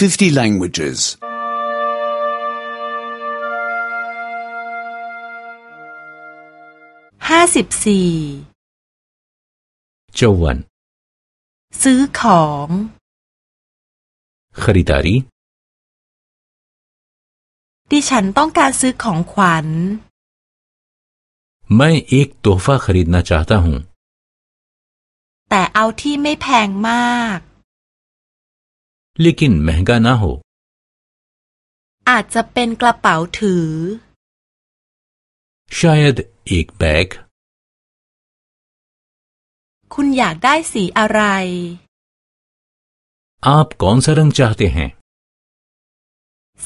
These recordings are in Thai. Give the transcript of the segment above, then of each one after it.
50 languages. ห้าสิบสี่ चौवन ซื้อของ खरीदारी ดิฉันต้องการซื้อของขวัญ मैं एक तोहफा खरीदना चाहता हूँ แต่เอาที่ไม่แพงมาก लेकिन महंगा ना हो อาจจะเป็นกระเป๋าถือ शायद एक बैग คุณอยากได้สีอะไร आप कौन सा रंग चाहते हैं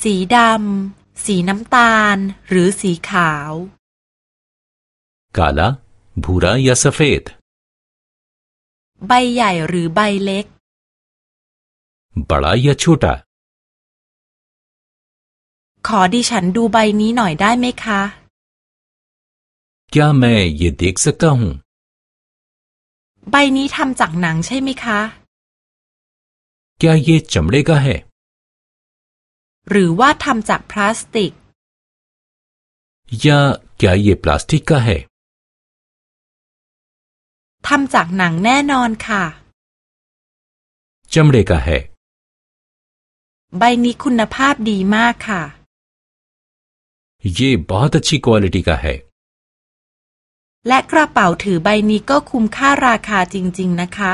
สีดำ สีน้ำตาล หรือสีขาว काला भूरा या सफेद ใบใหญ่หรือใบเล็ก बड़ा या छोटा ขอดิฉันดูใบนี้หน่อยได้ไหมคะ क्या मैं ये देख सकता हूँ ใบนี้ทำจากหนังใช่ไหมคะ क्या ये चमड़े का है หรือว่าทำจากพลาสติก या क्या ये प्लास्टिक का है ทำจากหนังแน่นอนค่ะ चमड़े का है ใบนี้คุณภาพดีมากค่ะ ये बहुत अच्छी क्वालिटी का है และกระเป๋าถือใบนี้ก็คุ้มค่าราคาจริง ๆ นะคะ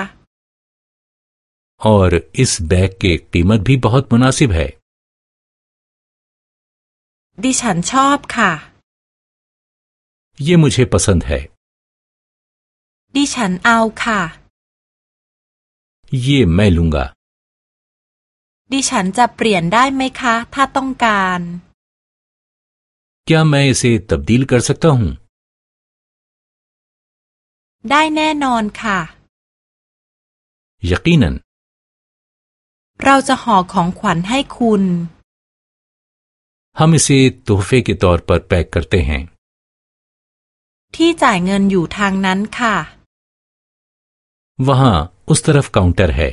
और इस बैग की कीमत भी बहुत मुनासिब है ดิฉันชอบค่ะ ये मुझे पसंद है ดิฉันเอาค่ะ ये मैं लूंगा ดิฉันจะเปลี่ยนได้ไหมคะ ถ้าต้องการ क्या मैं इसे तब्दील कर सकता हूँ ได้แน่นอนค่ะ यकीनन เราจะห่อของขวัญให้คุณ हम इसे तोहफे के तौर पर पैक करते हैं ที่จ่ายเงินอยู่ทางนั้นค่ะ वहाँ उस तरफ काउंटर है